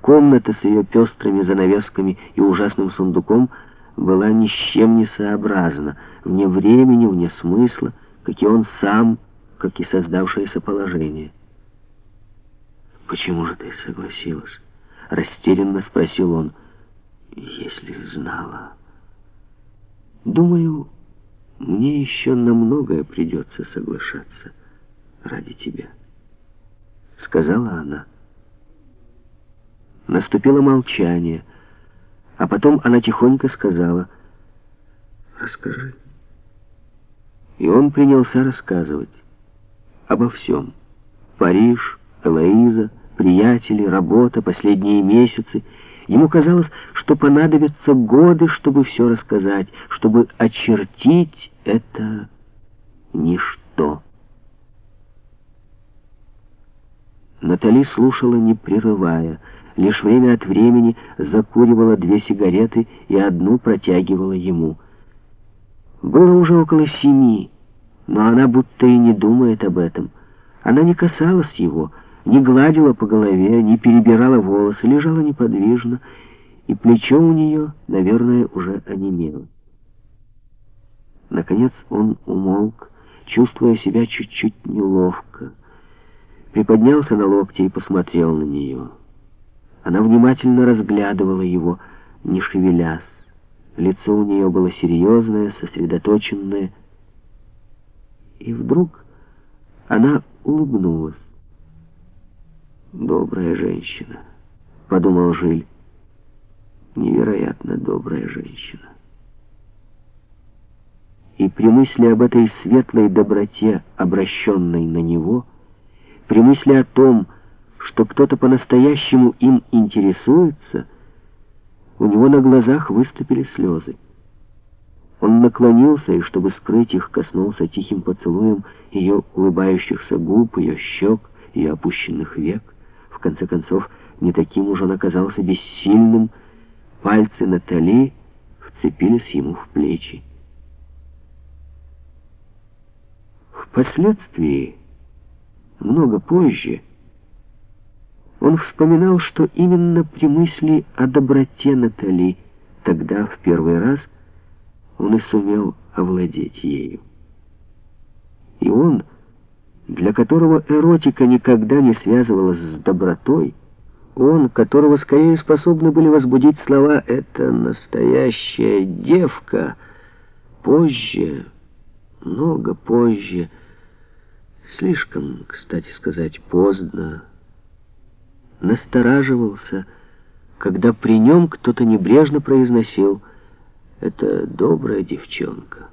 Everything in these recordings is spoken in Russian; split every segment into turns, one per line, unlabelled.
Комната с ее пестрыми занавесками и ужасным сундуком была ни с чем не сообразна, вне времени, вне смысла, как и он сам, как и создавшееся положение. «Почему же ты согласилась?» — растерянно спросил он. «Если знала...» «Думаю, мне еще на многое придется соглашаться ради тебя», — сказала она. Наступило молчание, а потом она тихонько сказала «Расскажи». И он принялся рассказывать обо всем. Париж, Элоиза, приятели, работа, последние месяцы. Ему казалось, что понадобятся годы, чтобы все рассказать, чтобы очертить это ничто. Натали слушала, не прерывая, лишь время от времени закуривала две сигареты и одну протягивала ему. Было уже около семи, но она будто и не думает об этом. Она не касалась его, не гладила по голове, не перебирала волосы, лежала неподвижно, и плечо у нее, наверное, уже онемело. Наконец он умолк, чувствуя себя чуть-чуть неловко. Приподнялся на локте и посмотрел на нее. Она внимательно разглядывала его, не шевелясь. Лицо у нее было серьезное, сосредоточенное. И вдруг она улыбнулась. «Добрая женщина», — подумал Жиль. «Невероятно добрая женщина». И при мысли об этой светлой доброте, обращенной на него, при мысли о том, что кто-то по-настоящему им интересуется, у него на глазах выступили слезы. Он наклонился и, чтобы скрыть их, коснулся тихим поцелуем ее улыбающихся губ, ее щек, ее опущенных век. В конце концов, не таким уж он оказался бессильным. Пальцы Натали вцепились ему в плечи. Впоследствии, много позже, он вспоминал, что именно при мысли о доброте Натали тогда, в первый раз, он и сумел овладеть ею. И он, для которого эротика никогда не связывалась с добротой, он, которого скорее способны были возбудить слова «это настоящая девка», позже, много позже, слишком, кстати сказать, поздно, настораживался, когда при нем кто-то небрежно произносил «это добрая девчонка».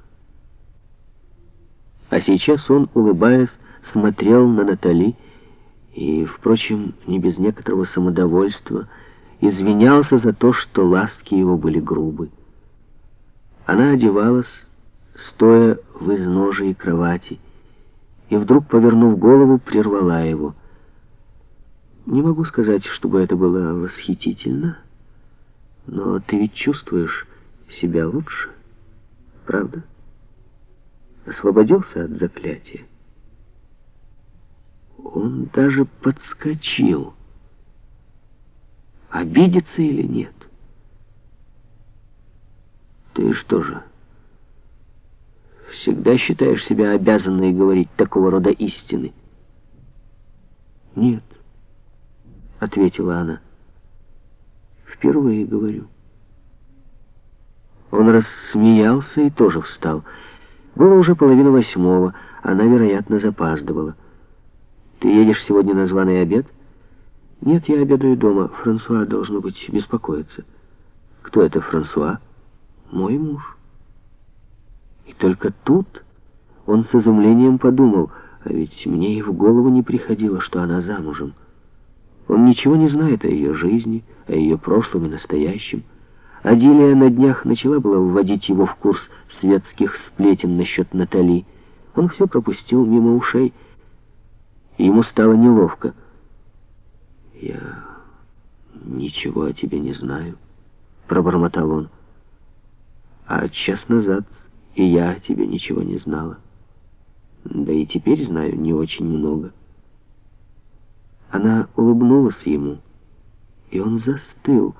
А сейчас он, улыбаясь, смотрел на Натали и, впрочем, не без некоторого самодовольства, извинялся за то, что ласки его были грубы. Она одевалась, стоя в изножии кровати, и вдруг, повернув голову, прервала его. Не могу сказать, чтобы это было восхитительно, но ты ведь чувствуешь себя лучше, правда? Освободился от заклятия. Он даже подскочил. Обидится или нет? Ты что же, всегда считаешь себя обязанной говорить такого рода истины? Нет, ответила она. Впервые говорю. Он рассмеялся и тоже встал. Было уже половина восьмого, она, вероятно, запаздывала. Ты едешь сегодня на званый обед? Нет, я обедаю дома. Франсуа, должно быть, беспокоиться. Кто это Франсуа? Мой муж. И только тут он с изумлением подумал, а ведь мне и в голову не приходило, что она замужем. Он ничего не знает о ее жизни, о ее прошлом и настоящем. Адилия на днях начала было вводить его в курс светских сплетен насчет Натали. Он все пропустил мимо ушей, и ему стало неловко. «Я ничего о тебе не знаю», — пробормотал он. «А час назад и я о тебе ничего не знала. Да и теперь знаю не очень много». Она улыбнулась ему, И он застыл,